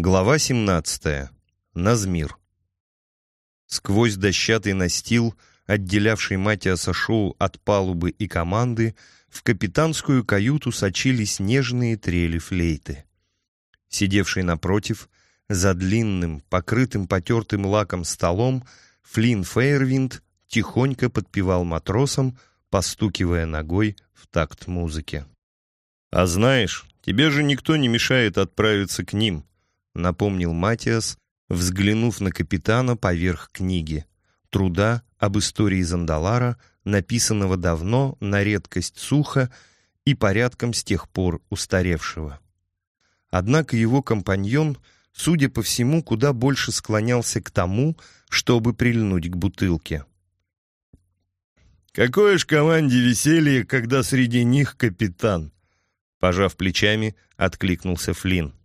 Глава 17. Назмир. Сквозь дощатый настил, отделявший Матиаса Шоу от палубы и команды, в капитанскую каюту сочились нежные трели флейты. Сидевший напротив, за длинным, покрытым потертым лаком столом, Флинн Фейервинд тихонько подпевал матросам, постукивая ногой в такт музыки. «А знаешь, тебе же никто не мешает отправиться к ним», напомнил Матиас, взглянув на капитана поверх книги, труда об истории Зандалара, написанного давно, на редкость сухо и порядком с тех пор устаревшего. Однако его компаньон, судя по всему, куда больше склонялся к тому, чтобы прильнуть к бутылке. «Какое ж команде веселье, когда среди них капитан!» Пожав плечами, откликнулся Флинн.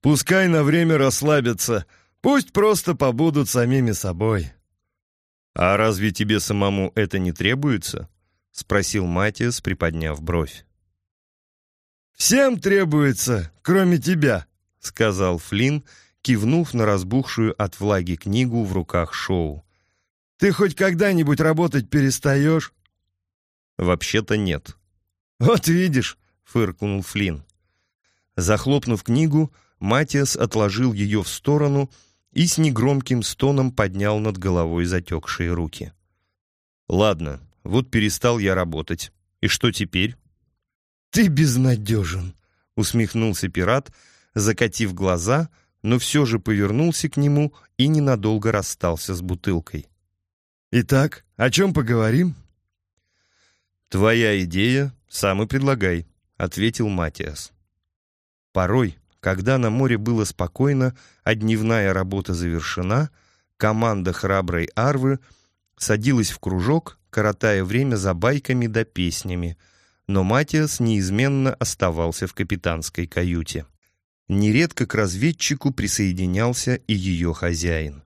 Пускай на время расслабятся, пусть просто побудут самими собой». «А разве тебе самому это не требуется?» — спросил Матиас, приподняв бровь. «Всем требуется, кроме тебя», — сказал Флинн, кивнув на разбухшую от влаги книгу в руках Шоу. «Ты хоть когда-нибудь работать перестаешь?» «Вообще-то нет». «Вот видишь», — фыркнул Флинн. Захлопнув книгу, Матиас отложил ее в сторону и с негромким стоном поднял над головой затекшие руки. «Ладно, вот перестал я работать. И что теперь?» «Ты безнадежен», — усмехнулся пират, закатив глаза, но все же повернулся к нему и ненадолго расстался с бутылкой. «Итак, о чем поговорим?» «Твоя идея, сам и предлагай», — ответил Матиас. Порой, когда на море было спокойно, а дневная работа завершена, команда храброй Арвы садилась в кружок, коротая время за байками да песнями, но Матиас неизменно оставался в капитанской каюте. Нередко к разведчику присоединялся и ее хозяин.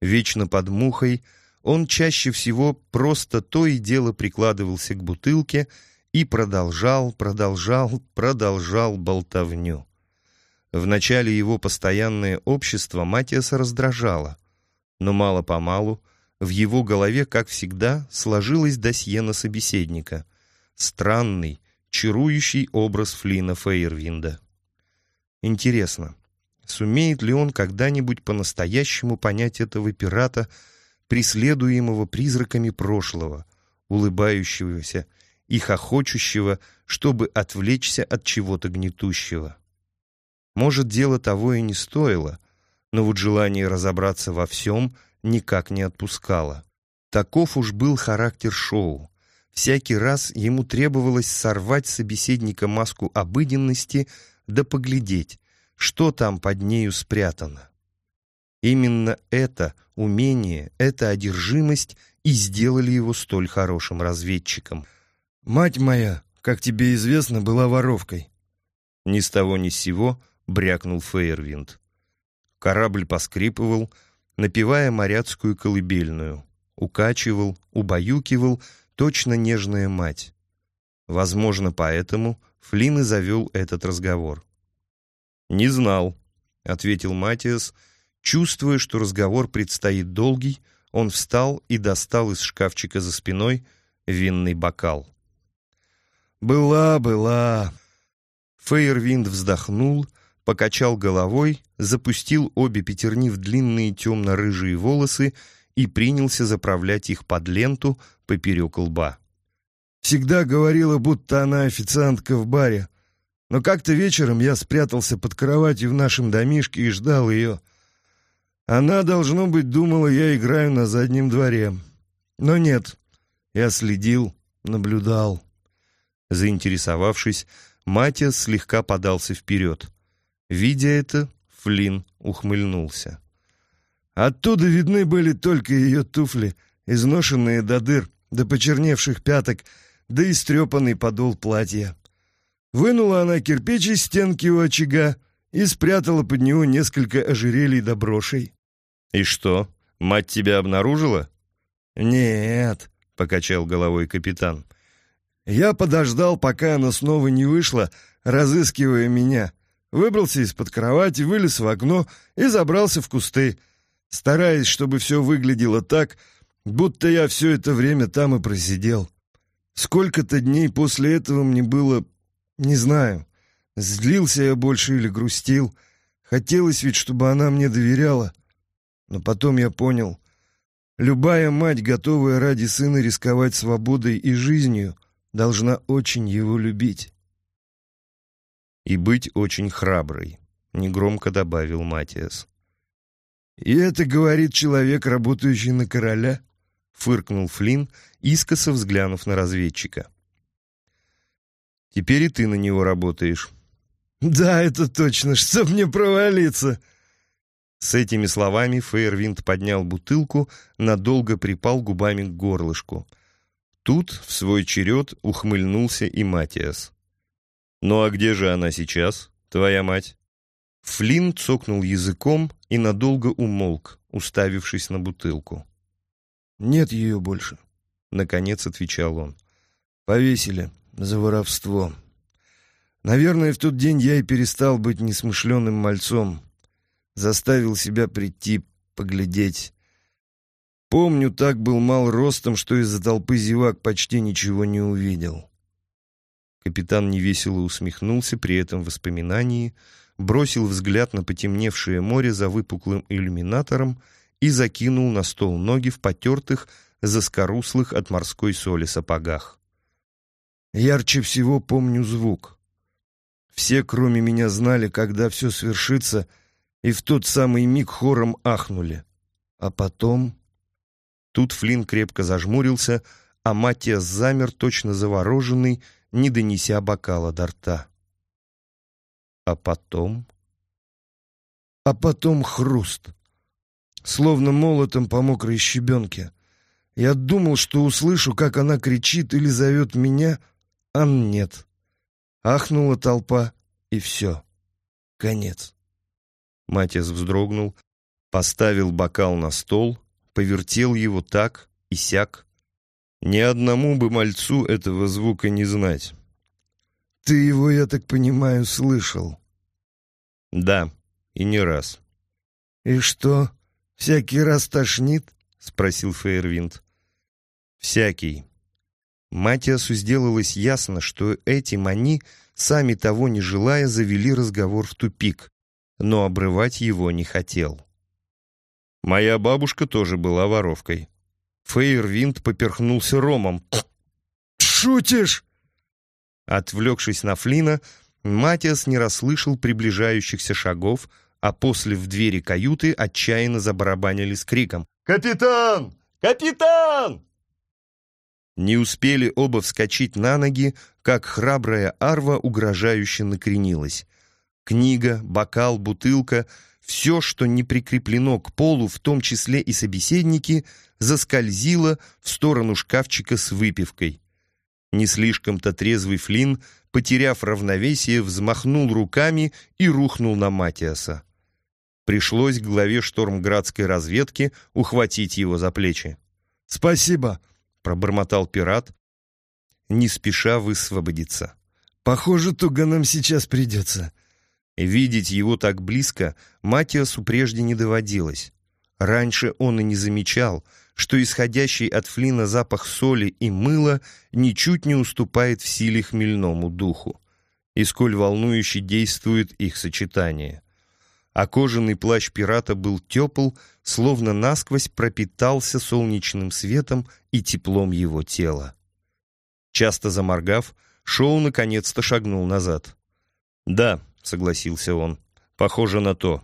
Вечно под мухой он чаще всего просто то и дело прикладывался к бутылке и продолжал, продолжал, продолжал болтовню. Вначале его постоянное общество Матиаса раздражало, но мало-помалу в его голове, как всегда, сложилось досье на собеседника. Странный, чарующий образ Флина Фейервинда. Интересно, сумеет ли он когда-нибудь по-настоящему понять этого пирата, преследуемого призраками прошлого, улыбающегося и хохочущего, чтобы отвлечься от чего-то гнетущего? Может, дело того и не стоило, но вот желание разобраться во всем никак не отпускало. Таков уж был характер шоу. Всякий раз ему требовалось сорвать собеседника маску обыденности да поглядеть, что там под нею спрятано. Именно это умение, эта одержимость и сделали его столь хорошим разведчиком. «Мать моя, как тебе известно, была воровкой». Ни с того ни с сего брякнул Фейервинд. Корабль поскрипывал, напевая моряцкую колыбельную. Укачивал, убаюкивал, точно нежная мать. Возможно, поэтому Флинн и завел этот разговор. «Не знал», — ответил Матиас, чувствуя, что разговор предстоит долгий, он встал и достал из шкафчика за спиной винный бокал. «Была, была!» Фейервинд вздохнул, покачал головой, запустил обе пятерни в длинные темно-рыжие волосы и принялся заправлять их под ленту поперек лба. «Всегда говорила, будто она официантка в баре. Но как-то вечером я спрятался под кроватью в нашем домишке и ждал ее. Она, должно быть, думала, я играю на заднем дворе. Но нет, я следил, наблюдал». Заинтересовавшись, Матиас слегка подался вперед — Видя это, Флинн ухмыльнулся. Оттуда видны были только ее туфли, изношенные до дыр, до почерневших пяток, да и стрепанный подол платья. Вынула она кирпич из стенки у очага и спрятала под него несколько ожерелий до брошей. «И что, мать тебя обнаружила?» «Нет», — покачал головой капитан. «Я подождал, пока она снова не вышла, разыскивая меня, Выбрался из-под кровати, вылез в окно и забрался в кусты, стараясь, чтобы все выглядело так, будто я все это время там и просидел. Сколько-то дней после этого мне было... Не знаю, злился я больше или грустил. Хотелось ведь, чтобы она мне доверяла. Но потом я понял, любая мать, готовая ради сына рисковать свободой и жизнью, должна очень его любить. «И быть очень храброй», — негромко добавил Матиас. «И это говорит человек, работающий на короля?» — фыркнул Флинн, искоса взглянув на разведчика. «Теперь и ты на него работаешь». «Да, это точно, чтоб мне провалиться!» С этими словами Фейервинд поднял бутылку, надолго припал губами к горлышку. Тут, в свой черед, ухмыльнулся и Матиас. «Ну а где же она сейчас, твоя мать?» Флинн цокнул языком и надолго умолк, уставившись на бутылку. «Нет ее больше», — наконец отвечал он. «Повесили за воровство. Наверное, в тот день я и перестал быть несмышленым мальцом. Заставил себя прийти, поглядеть. Помню, так был мал ростом, что из-за толпы зевак почти ничего не увидел. Капитан невесело усмехнулся при этом воспоминании, бросил взгляд на потемневшее море за выпуклым иллюминатором и закинул на стол ноги в потертых, заскоруслых от морской соли сапогах. Ярче всего помню звук. Все, кроме меня, знали, когда все свершится, и в тот самый миг хором ахнули. А потом... Тут Флинн крепко зажмурился, а Матиас замер, точно завороженный, не донеся бокала до рта. А потом... А потом хруст. Словно молотом по мокрой щебенке. Я думал, что услышу, как она кричит или зовет меня, а нет. Ахнула толпа, и все. Конец. Матиас вздрогнул, поставил бокал на стол, повертел его так и сяк, ни одному бы мальцу этого звука не знать. «Ты его, я так понимаю, слышал?» «Да, и не раз». «И что, всякий раз тошнит?» — спросил Фейервинд. «Всякий». Матиасу сделалось ясно, что эти мани, сами того не желая, завели разговор в тупик, но обрывать его не хотел. «Моя бабушка тоже была воровкой», Фейервинд поперхнулся ромом. «Шутишь?» Отвлекшись на Флина, Матиас не расслышал приближающихся шагов, а после в двери каюты отчаянно забарабанили с криком «Капитан! Капитан!» Не успели оба вскочить на ноги, как храбрая арва угрожающе накренилась. Книга, бокал, бутылка — все, что не прикреплено к полу, в том числе и собеседники, заскользило в сторону шкафчика с выпивкой. Не слишком-то трезвый Флинн, потеряв равновесие, взмахнул руками и рухнул на Матиаса. Пришлось главе штормградской разведки ухватить его за плечи. «Спасибо!» — пробормотал пират, не спеша высвободиться. «Похоже, туго нам сейчас придется. Видеть его так близко Матиасу прежде не доводилось. Раньше он и не замечал, что исходящий от Флина запах соли и мыла ничуть не уступает в силе хмельному духу, и сколь волнующе действует их сочетание. А кожаный плащ пирата был тепл, словно насквозь пропитался солнечным светом и теплом его тела. Часто заморгав, Шоу наконец-то шагнул назад. «Да», — согласился он. «Похоже на то».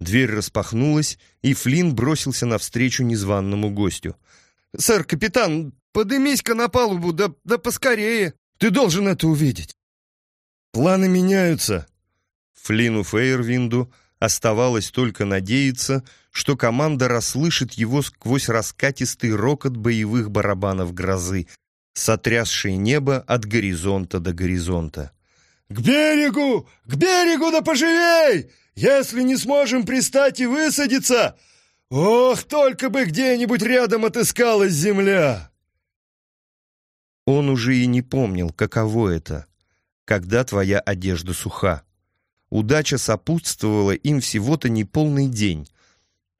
Дверь распахнулась, и Флинн бросился навстречу незваному гостю. «Сэр, капитан, подымись-ка на палубу, да, да поскорее! Ты должен это увидеть!» «Планы меняются!» Флину Фейервинду оставалось только надеяться, что команда расслышит его сквозь раскатистый рокот боевых барабанов грозы, сотрясший небо от горизонта до горизонта. «К берегу! К берегу да поживей! Если не сможем пристать и высадиться, ох, только бы где-нибудь рядом отыскалась земля!» Он уже и не помнил, каково это, когда твоя одежда суха, Удача сопутствовала им всего-то неполный день.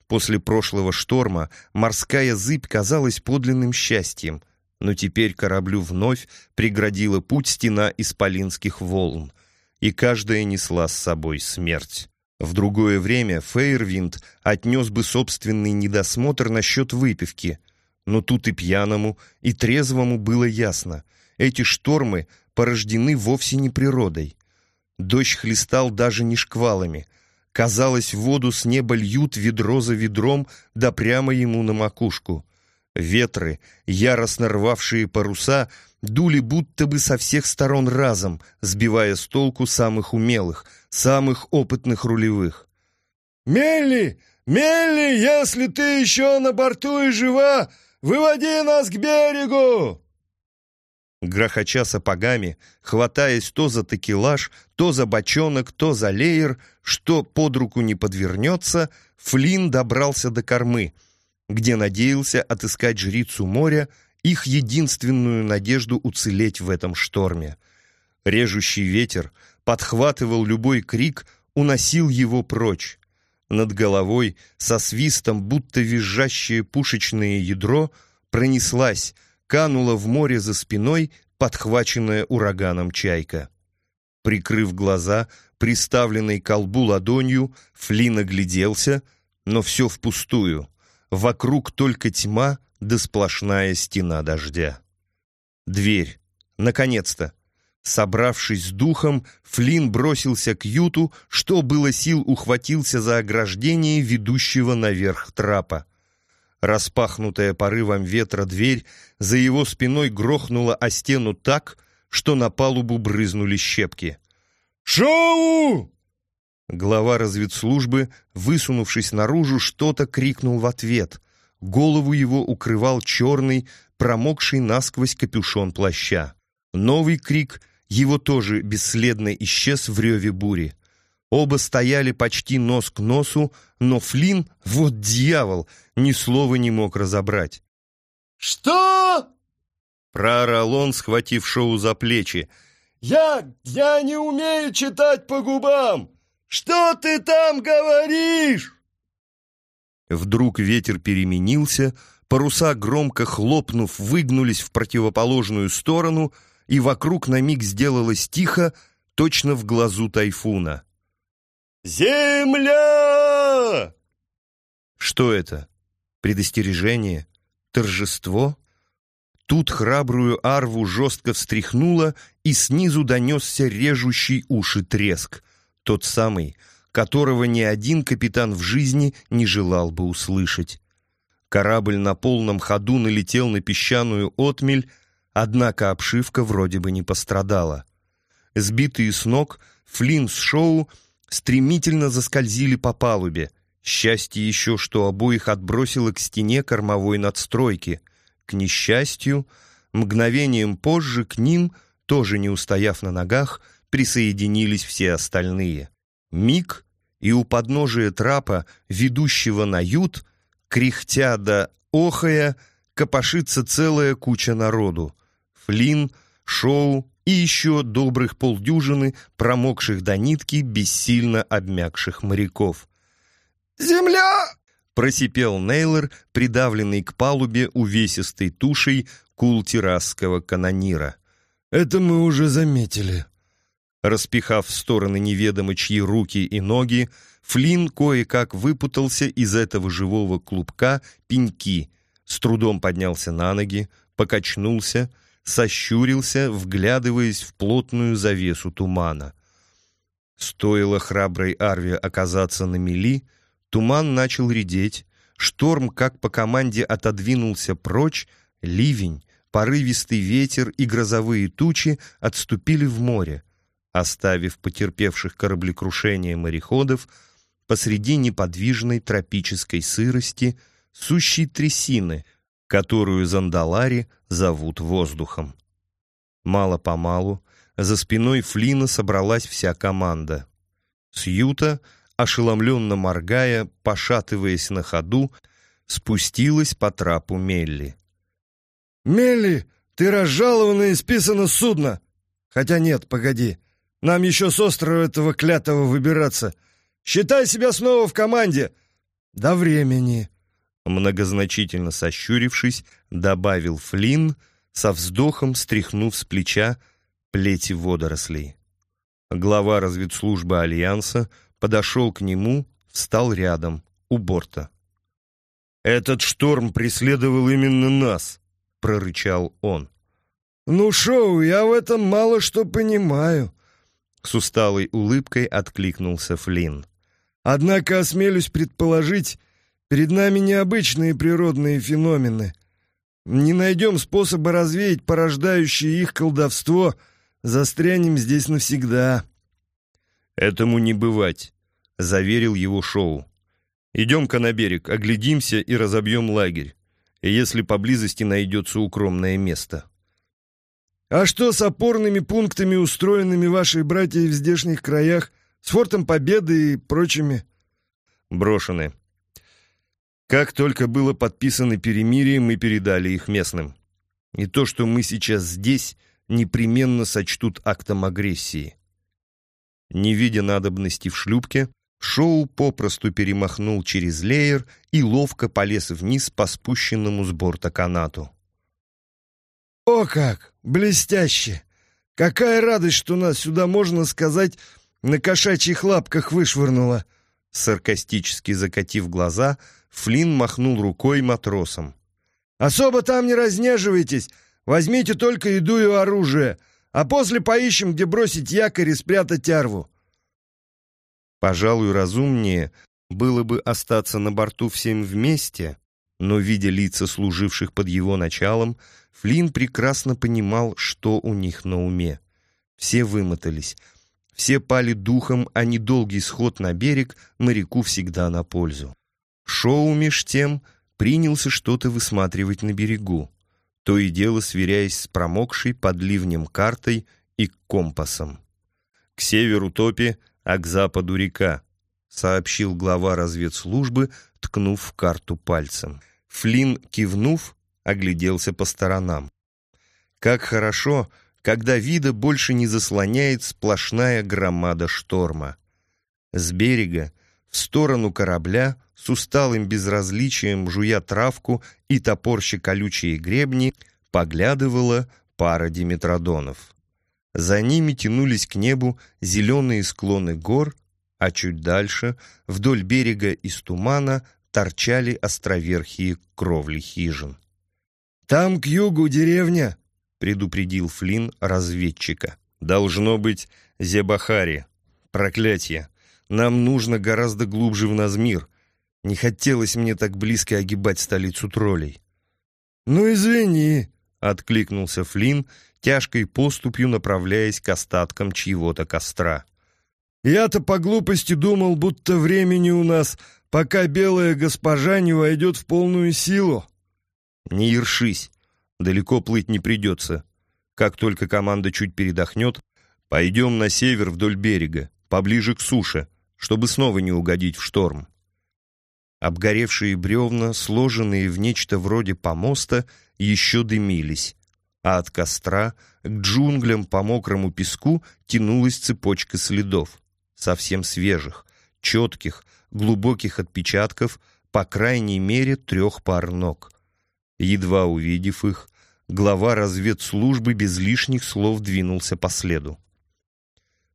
После прошлого шторма морская зыбь казалась подлинным счастьем, но теперь кораблю вновь преградила путь стена исполинских волн, и каждая несла с собой смерть. В другое время Фейервинд отнес бы собственный недосмотр насчет выпивки, но тут и пьяному, и трезвому было ясно. Эти штормы порождены вовсе не природой. Дождь хлестал даже не шквалами. Казалось, воду с неба льют ведро за ведром, да прямо ему на макушку. Ветры, яростно рвавшие паруса, дули будто бы со всех сторон разом, сбивая с толку самых умелых, самых опытных рулевых. «Мелли! Мелли, если ты еще на борту и жива, выводи нас к берегу!» Грохоча сапогами, хватаясь то за такелаж, то за бочонок, то за леер, что под руку не подвернется, Флинн добрался до кормы, где надеялся отыскать жрицу моря, их единственную надежду уцелеть в этом шторме. Режущий ветер подхватывал любой крик, уносил его прочь. Над головой, со свистом, будто визжащее пушечное ядро, пронеслась, канула в море за спиной, подхваченная ураганом чайка. Прикрыв глаза, приставленной колбу ладонью, Флин огляделся, но все впустую. Вокруг только тьма да сплошная стена дождя. Дверь. Наконец-то. Собравшись с духом, Флин бросился к Юту, что было сил ухватился за ограждение ведущего наверх трапа. Распахнутая порывом ветра дверь за его спиной грохнула о стену так, что на палубу брызнули щепки. «Шоу!» Глава разведслужбы, высунувшись наружу, что-то крикнул в ответ. Голову его укрывал черный, промокший насквозь капюшон плаща. Новый крик его тоже бесследно исчез в реве бури. Оба стояли почти нос к носу, но Флинн, вот дьявол, ни слова не мог разобрать. «Что?» Проорал он, схватив Шоу за плечи. «Я... я не умею читать по губам! Что ты там говоришь?» Вдруг ветер переменился, паруса, громко хлопнув, выгнулись в противоположную сторону, и вокруг на миг сделалось тихо, точно в глазу тайфуна. «Земля!» Что это? Предостережение? Торжество? Тут храбрую арву жестко встряхнуло, и снизу донесся режущий уши треск, тот самый, которого ни один капитан в жизни не желал бы услышать. Корабль на полном ходу налетел на песчаную отмель, однако обшивка вроде бы не пострадала. Сбитые с ног, Флинн с Шоу стремительно заскользили по палубе. Счастье еще, что обоих отбросило к стене кормовой надстройки. К несчастью, мгновением позже к ним, тоже не устояв на ногах, присоединились все остальные. Миг, и у подножия трапа, ведущего на ют, кряхтя да охая, копошится целая куча народу. Флин, Шоу, и еще добрых полдюжины промокших до нитки бессильно обмякших моряков. «Земля!» — просипел Нейлор, придавленный к палубе увесистой тушей култирасского канонира. «Это мы уже заметили». Распихав в стороны неведомо чьи руки и ноги, Флинн кое-как выпутался из этого живого клубка пеньки, с трудом поднялся на ноги, покачнулся — сощурился, вглядываясь в плотную завесу тумана. Стоило храброй Арве оказаться на мели, туман начал редеть, шторм, как по команде, отодвинулся прочь, ливень, порывистый ветер и грозовые тучи отступили в море, оставив потерпевших кораблекрушение мореходов посреди неподвижной тропической сырости, сущей трясины, которую Зандалари зовут воздухом. Мало-помалу за спиной Флина собралась вся команда. Сьюта, ошеломленно моргая, пошатываясь на ходу, спустилась по трапу Мелли. «Мелли, ты разжалована и списана с судна! Хотя нет, погоди, Нам еще с острова этого клятого выбираться. Считай себя снова в команде. До времени». Многозначительно сощурившись, добавил Флинн, со вздохом стряхнув с плеча плети водорослей. Глава разведслужбы Альянса подошел к нему, встал рядом, у борта. «Этот шторм преследовал именно нас», — прорычал он. «Ну, Шоу, я в этом мало что понимаю», — с усталой улыбкой откликнулся Флинн. «Однако осмелюсь предположить, перед нами необычные природные феномены. Не найдем способа развеять порождающее их колдовство, застрянем здесь навсегда». «Этому не бывать», — заверил его Шоу. «Идем-ка на берег, оглядимся и разобьем лагерь, если поблизости найдется укромное место». «А что с опорными пунктами, устроенными вашей братьей в здешних краях, с фортом Победы и прочими?» «Брошены. Как только было подписано перемирие, мы передали их местным. И то, что мы сейчас здесь, непременно сочтут актом агрессии». Не видя надобности в шлюпке, Шоу попросту перемахнул через леер и ловко полез вниз по спущенному с борта канату. «О как! Блестяще! Какая радость, что нас сюда, можно сказать, на кошачьих лапках вышвырнуло!» Саркастически закатив глаза, Флинн махнул рукой матросам. «Особо там не разнеживайтесь! Возьмите только еду и оружие, а после поищем, где бросить якорь и спрятать арву. Пожалуй, разумнее было бы остаться на борту всем вместе, но, видя лица служивших под его началом, Флинн прекрасно понимал, что у них на уме. Все вымотались, все пали духом, а недолгий сход на берег моряку всегда на пользу. Шоу, меж тем, принялся что-то высматривать на берегу, то и дело сверяясь с промокшей под ливнем картой и компасом. К северу топи а к западу река», — сообщил глава разведслужбы, ткнув в карту пальцем. Флинн, кивнув, огляделся по сторонам. «Как хорошо, когда вида больше не заслоняет сплошная громада шторма. С берега, в сторону корабля, с усталым безразличием, жуя травку и топорща колючие гребни, поглядывала пара диметродонов. За ними тянулись к небу зеленые склоны гор, а чуть дальше, вдоль берега из тумана, торчали островерхие кровли хижин. «Там к югу деревня», — предупредил Флинн разведчика. «Должно быть Зебахари. Проклятие! Нам нужно гораздо глубже в Назмир. Не хотелось мне так близко огибать столицу троллей». «Ну, извини», — откликнулся Флинн тяжкой поступью направляясь к остаткам чьего-то костра. «Я-то по глупости думал, будто времени у нас, пока белая госпожа не войдет в полную силу». «Не ершись, далеко плыть не придется. Как только команда чуть передохнет, пойдем на север вдоль берега, поближе к суше, чтобы снова не угодить в шторм». Обгоревшие бревна, сложенные в нечто вроде помоста, еще дымились, а от костра к джунглям по мокрому песку тянулась цепочка следов, совсем свежих, четких, глубоких отпечатков, по крайней мере трех пар ног. Едва увидев их, глава разведслужбы без лишних слов двинулся по следу.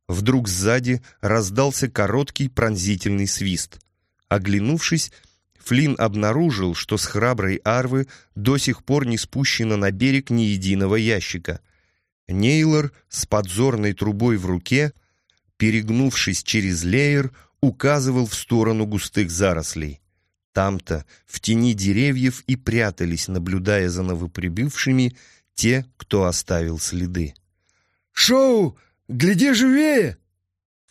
Вдруг сзади раздался короткий пронзительный свист. Оглянувшись, Флинн обнаружил, что с храброй арвы до сих пор не спущено на берег ни единого ящика. Нейлор с подзорной трубой в руке, перегнувшись через леер, указывал в сторону густых зарослей. Там-то, в тени деревьев, и прятались, наблюдая за новоприбывшими, те, кто оставил следы. «Шоу! Гляди живее!»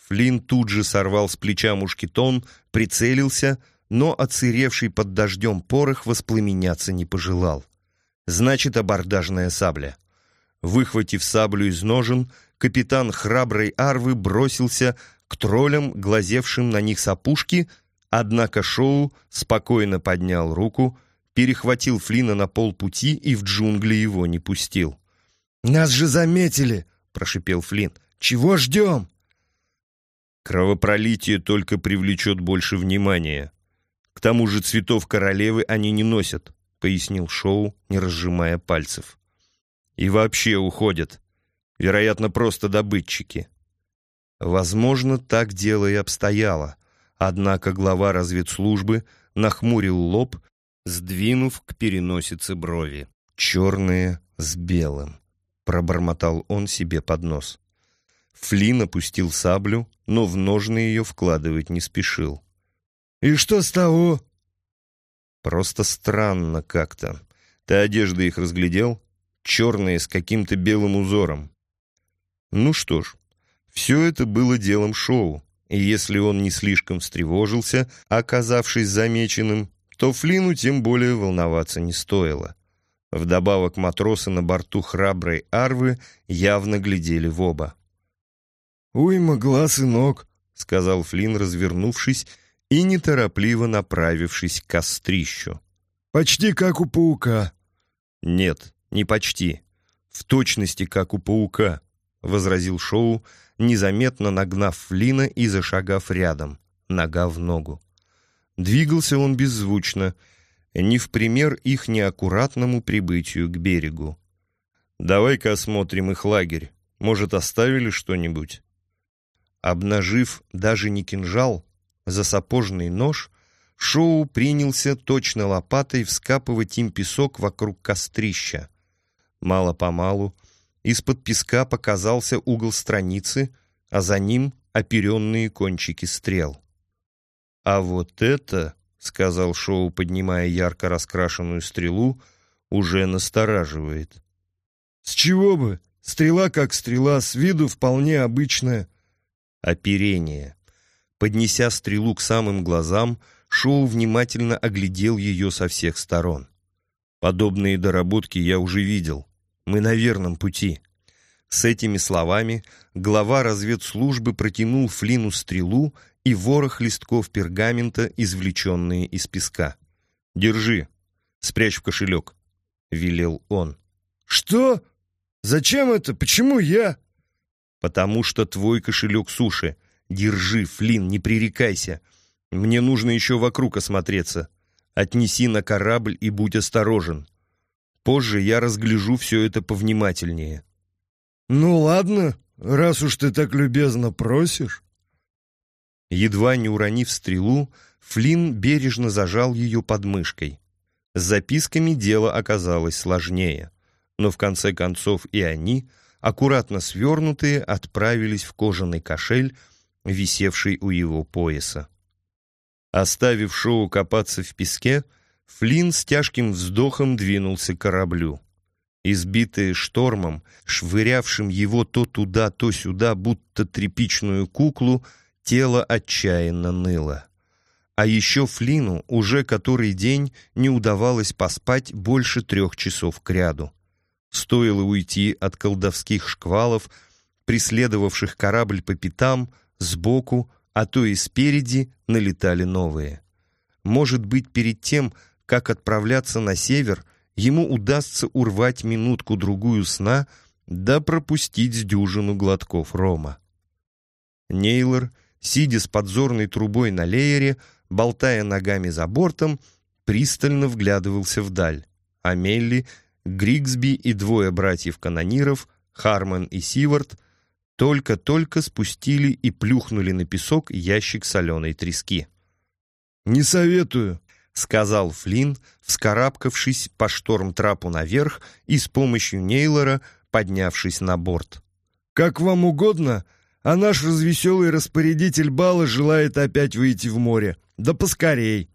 Флинн тут же сорвал с плеча мушкетон, прицелился — но оцеревший под дождем порох воспламеняться не пожелал. Значит, абордажная сабля. Выхватив саблю из ножен, капитан храброй арвы бросился к троллям, глазевшим на них с опушки, однако Шоу спокойно поднял руку, перехватил Флина на полпути и в джунгли его не пустил. «Нас же заметили!» — прошипел Флинн. Чего ждем?» «Кровопролитие только привлечет больше внимания. К тому же цветов королевы они не носят», — пояснил Шоу, не разжимая пальцев. «И вообще уходят. Вероятно, просто добытчики». Возможно, так дело и обстояло. Однако глава разведслужбы нахмурил лоб, сдвинув к переносице брови. «Черные с белым», — пробормотал он себе под нос. Флин опустил саблю, но в ножны ее вкладывать не спешил. «И что с того?» «Просто странно как-то. Ты одежды их разглядел? Черные с каким-то белым узором». Ну что ж, все это было делом шоу, и если он не слишком встревожился, оказавшись замеченным, то Флину тем более волноваться не стоило. Вдобавок матросы на борту храброй Арвы явно глядели в оба. «Уйма глаз и ног», — сказал Флин, развернувшись и неторопливо направившись к кострищу. «Почти как у паука». «Нет, не почти. В точности, как у паука», — возразил Шоу, незаметно нагнав Флина и зашагав рядом, нога в ногу. Двигался он беззвучно, не в пример их неаккуратному прибытию к берегу. «Давай-ка осмотрим их лагерь. Может, оставили что-нибудь?» Обнажив даже не кинжал, за сапожный нож, Шоу принялся точно лопатой вскапывать им песок вокруг кострища. Мало-помалу из-под песка показался угол страницы, а за ним оперенные кончики стрел. «А вот это, — сказал Шоу, поднимая ярко раскрашенную стрелу, — уже настораживает». «С чего бы? Стрела как стрела, с виду вполне обычная». Оперение. Поднеся стрелу к самым глазам, Шоу внимательно оглядел ее со всех сторон. «Подобные доработки я уже видел. Мы на верном пути». С этими словами глава разведслужбы протянул Флину стрелу и ворох листков пергамента, извлеченные из песка. «Держи, спрячь в кошелек», — велел он. «Что? Зачем это? Почему я?» «Потому что твой кошелек суши. Держи, Флин, не пререкайся. Мне нужно еще вокруг осмотреться. Отнеси на корабль и будь осторожен. Позже я разгляжу все это повнимательнее». «Ну ладно, раз уж ты так любезно просишь». Едва не уронив стрелу, Флинн бережно зажал ее под мышкой. С записками дело оказалось сложнее, но в конце концов и они, аккуратно свернутые, отправились в кожаный кошель, висевший у его пояса. Оставив Шоу копаться в песке, Флинн с тяжким вздохом двинулся к кораблю. Избитые штормом, швырявшим его то туда, то сюда, будто тряпичную куклу, тело отчаянно ныло. А еще Флину уже который день не удавалось поспать больше трех часов кряду. Стоило уйти от колдовских шквалов, преследовавших корабль по пятам, сбоку, а то и спереди налетали новые. Может быть, перед тем, как отправляться на север, ему удастся урвать минутку-другую сна да пропустить дюжину глотков рома. Нейлор, сидя с подзорной трубой на леере, болтая ногами за бортом, пристально вглядывался вдаль, а Мелли, Григсби и двое братьев-канониров, Харман и Сивард, только-только спустили и плюхнули на песок ящик соленой трески. «Не советую», — сказал Флинн, вскарабкавшись по шторм-трапу наверх и с помощью Нейлора поднявшись на борт. «Как вам угодно, а наш развеселый распорядитель бала желает опять выйти в море. Да поскорей!»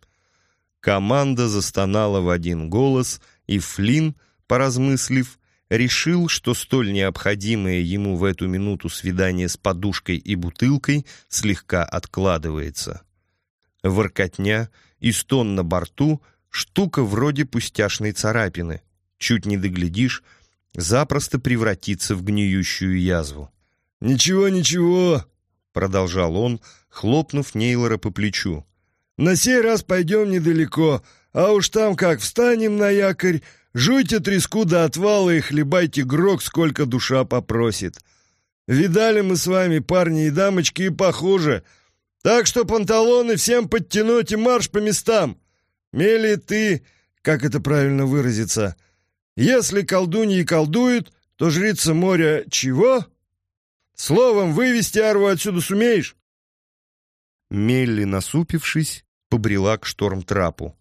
Команда застонала в один голос, и Флинн, поразмыслив, решил, что столь необходимое ему в эту минуту свидание с подушкой и бутылкой слегка откладывается. Воркотня и стон на борту — штука вроде пустяшной царапины. Чуть не доглядишь, запросто превратится в гниющую язву. «Ничего, ничего», — продолжал он, хлопнув Нейлора по плечу. «На сей раз пойдем недалеко, а уж там как встанем на якорь, жуйте треску до отвала и хлебайте грок, сколько душа попросит. Видали мы с вами, парни и дамочки, и похуже. Так что панталоны всем подтянуть и марш по местам. Мели ты, как это правильно выразиться, если колдуньи колдуют, то жрица моря чего? Словом, вывести Арву отсюда сумеешь?» Мелли, насупившись, побрела к шторм-трапу.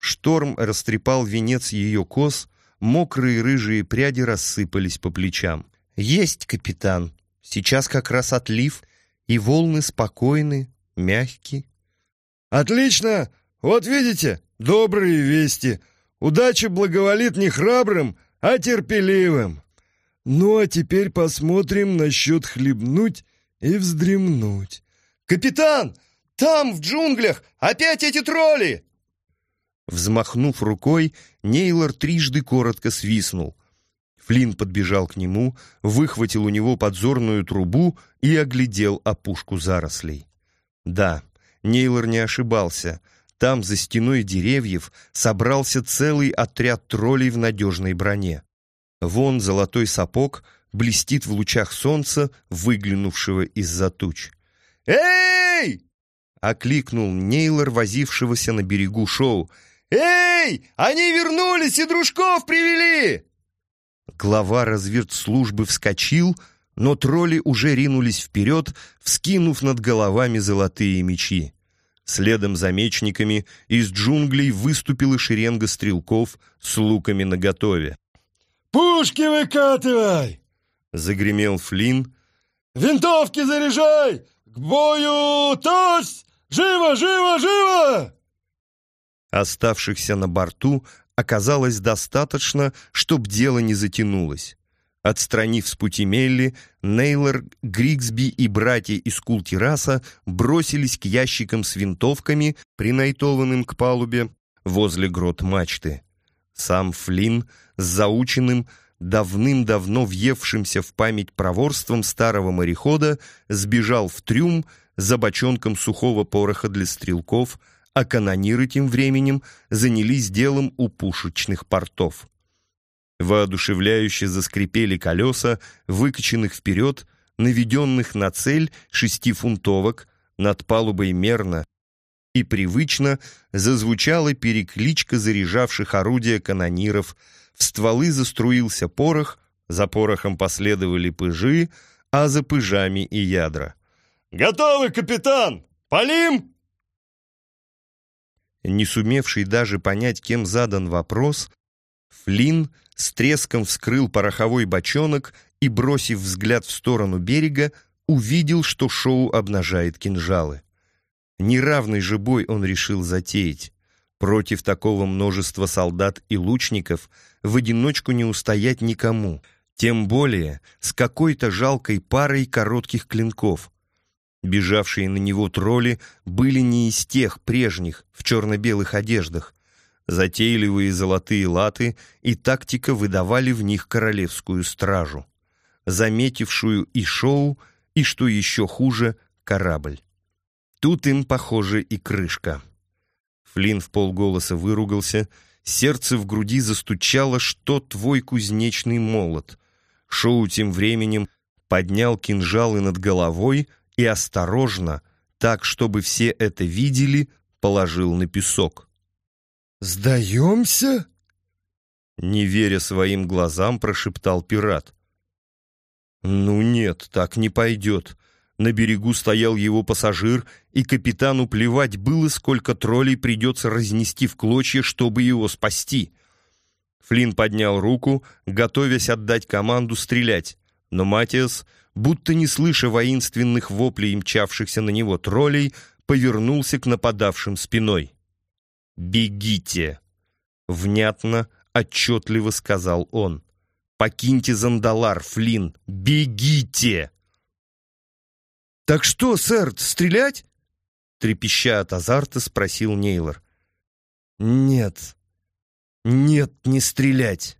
Шторм растрепал венец ее кос, мокрые рыжие пряди рассыпались по плечам. «Есть, капитан. Сейчас как раз отлив, и волны спокойны, мягкие». «Отлично! Вот видите, добрые вести. Удача благоволит не храбрым, а терпеливым. Ну а теперь посмотрим насчет хлебнуть и вздремнуть». «Капитан, там, в джунглях, опять эти тролли!» Взмахнув рукой, Нейлор трижды коротко свистнул. Флинн подбежал к нему, выхватил у него подзорную трубу и оглядел опушку зарослей. Да, Нейлор не ошибался. Там, за стеной деревьев, собрался целый отряд троллей в надежной броне. Вон золотой сапог блестит в лучах солнца, выглянувшего из-за туч. «Эй!» — окликнул Нейлор, возившегося на берегу шоу. «Эй! Они вернулись и дружков привели!» Глава разведслужбы вскочил, но тролли уже ринулись вперед, вскинув над головами золотые мечи. Следом за мечниками из джунглей выступила шеренга стрелков с луками наготове. «Пушки выкатывай!» — загремел Флинн. «Винтовки заряжай! К бою! Тось! Живо, живо, живо!» Оставшихся на борту оказалось достаточно, чтобы дело не затянулось. Отстранив с пути Мелли, Нейлор, Григсби и братья из Култираса бросились к ящикам с винтовками, принайтованным к палубе, возле грот мачты. Сам Флинн с заученным, давным-давно въевшимся в память проворством старого морехода сбежал в трюм за бочонком сухого пороха для стрелков, а канониры тем временем занялись делом у пушечных портов. Воодушевляюще заскрипели колеса, выкаченных вперед, наведенных на цель шестифунтовок, над палубой мерно и привычно зазвучала перекличка заряжавших орудия канониров, в стволы заструился порох, за порохом последовали пыжи, а за пыжами и ядра. «Готовы, капитан! Полим!» Не сумевший даже понять, кем задан вопрос, Флинн с треском вскрыл пороховой бочонок и, бросив взгляд в сторону берега, увидел, что шоу обнажает кинжалы. Неравный же бой он решил затеять. Против такого множества солдат и лучников в одиночку не устоять никому, тем более с какой-то жалкой парой коротких клинков. Бежавшие на него тролли были не из тех прежних, в черно-белых одеждах. Затейливые золотые латы и тактика выдавали в них королевскую стражу, заметившую и шоу, и, что еще хуже, корабль. Тут им, похоже, и крышка. Флинн в полголоса выругался, сердце в груди застучало, что твой кузнечный молот. Шоу тем временем поднял кинжалы над головой, и осторожно, так, чтобы все это видели, положил на песок. «Сдаемся?» Не веря своим глазам, прошептал пират. «Ну нет, так не пойдет». На берегу стоял его пассажир, и капитану плевать было, сколько троллей придется разнести в клочья, чтобы его спасти. Флинн поднял руку, готовясь отдать команду стрелять, но Матиас будто не слыша воинственных воплей мчавшихся на него троллей, повернулся к нападавшим спиной. «Бегите!» — внятно, отчетливо сказал он. «Покиньте Зандалар, Флинн! Бегите!» «Так что, сэр, стрелять?» Трепеща от азарта, спросил Нейлор. «Нет, нет, не стрелять!»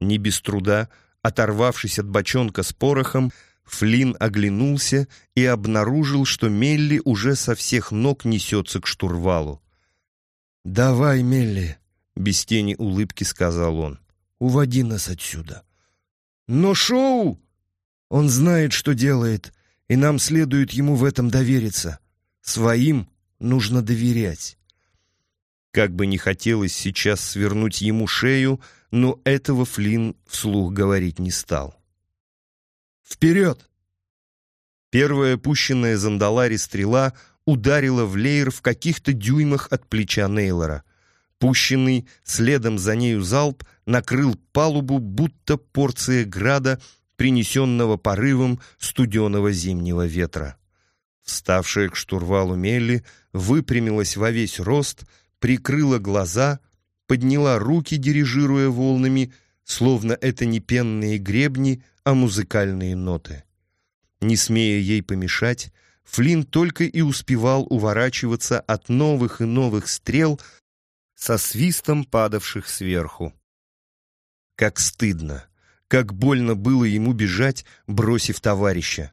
Не без труда, оторвавшись от бочонка с порохом, Флинн оглянулся и обнаружил, что Мелли уже со всех ног несется к штурвалу. «Давай, Мелли», — без тени улыбки сказал он. «Уводи нас отсюда». «Но шоу!» Он знает, что делает, и нам следует ему в этом довериться. Своим нужно доверять. Как бы не хотелось сейчас свернуть ему шею, но этого Флинн вслух говорить не стал. «Вперед!» Первая пущенная Зандалари стрела ударила в леер в каких-то дюймах от плеча Нейлора. Пущенный следом за нею залп накрыл палубу, будто порция града, принесенного порывом студеного зимнего ветра. Вставшая к штурвалу Мелли выпрямилась во весь рост, прикрыла глаза, подняла руки, дирижируя волнами, словно это не пенные гребни, а музыкальные ноты. Не смея ей помешать, Флинн только и успевал уворачиваться от новых и новых стрел со свистом падавших сверху. Как стыдно, как больно было ему бежать, бросив товарища.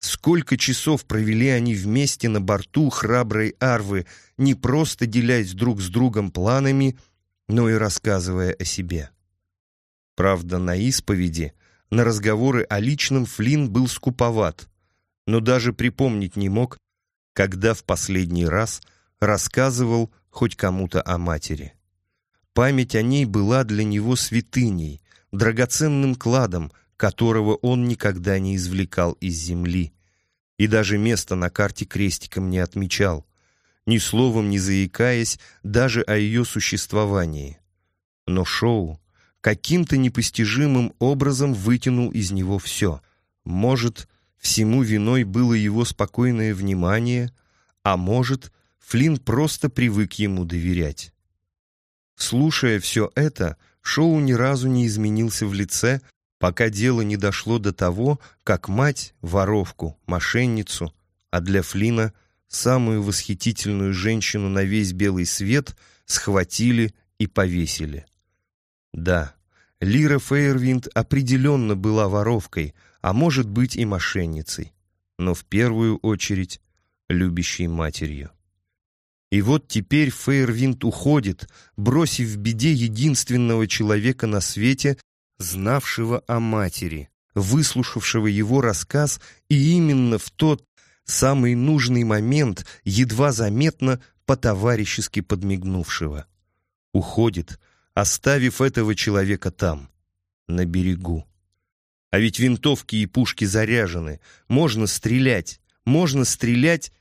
Сколько часов провели они вместе на борту храброй Арвы, не просто делясь друг с другом планами, но и рассказывая о себе. Правда, на исповеди, на разговоры о личном Флинн был скуповат, но даже припомнить не мог, когда в последний раз рассказывал хоть кому-то о матери. Память о ней была для него святыней, драгоценным кладом, которого он никогда не извлекал из земли, и даже место на карте крестиком не отмечал, ни словом не заикаясь даже о ее существовании. Но Шоу каким-то непостижимым образом вытянул из него все. Может, всему виной было его спокойное внимание, а может, Флинн просто привык ему доверять. Слушая все это, Шоу ни разу не изменился в лице, пока дело не дошло до того, как мать — воровку, мошенницу, а для Флина самую восхитительную женщину на весь белый свет схватили и повесили. Да, Лира Фейервинд определенно была воровкой, а может быть и мошенницей, но в первую очередь любящей матерью. И вот теперь Фейервинд уходит, бросив в беде единственного человека на свете, знавшего о матери, выслушавшего его рассказ и именно в тот самый нужный момент, едва заметно по-товарищески подмигнувшего. Уходит, оставив этого человека там, на берегу. А ведь винтовки и пушки заряжены, можно стрелять, можно стрелять,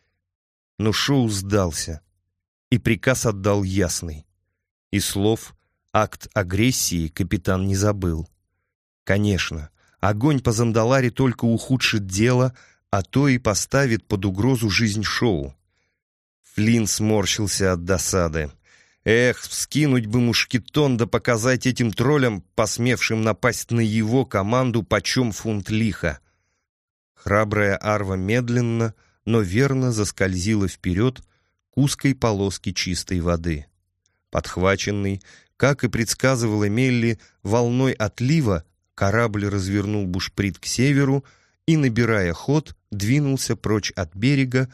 но Шоу сдался и приказ отдал ясный. И слов акт агрессии капитан не забыл. Конечно, огонь по Зандаларе только ухудшит дело, а то и поставит под угрозу жизнь шоу. Флинн сморщился от досады. Эх, вскинуть бы мушкетон да показать этим троллям, посмевшим напасть на его команду, почем фунт лиха. Храбрая Арва медленно, но верно заскользила вперед, узкой полоски чистой воды. Подхваченный, как и предсказывала Мелли, волной отлива, корабль развернул бушприт к северу и, набирая ход, двинулся прочь от берега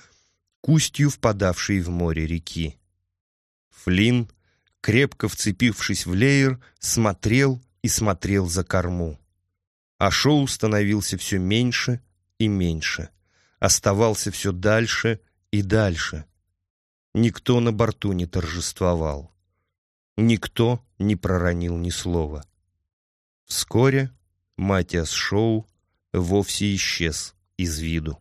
к устью впадавшей в море реки. Флинн, крепко вцепившись в леер, смотрел и смотрел за корму. А шоу становился все меньше и меньше, оставался все дальше и дальше — Никто на борту не торжествовал. Никто не проронил ни слова. Вскоре Матиас Шоу вовсе исчез из виду.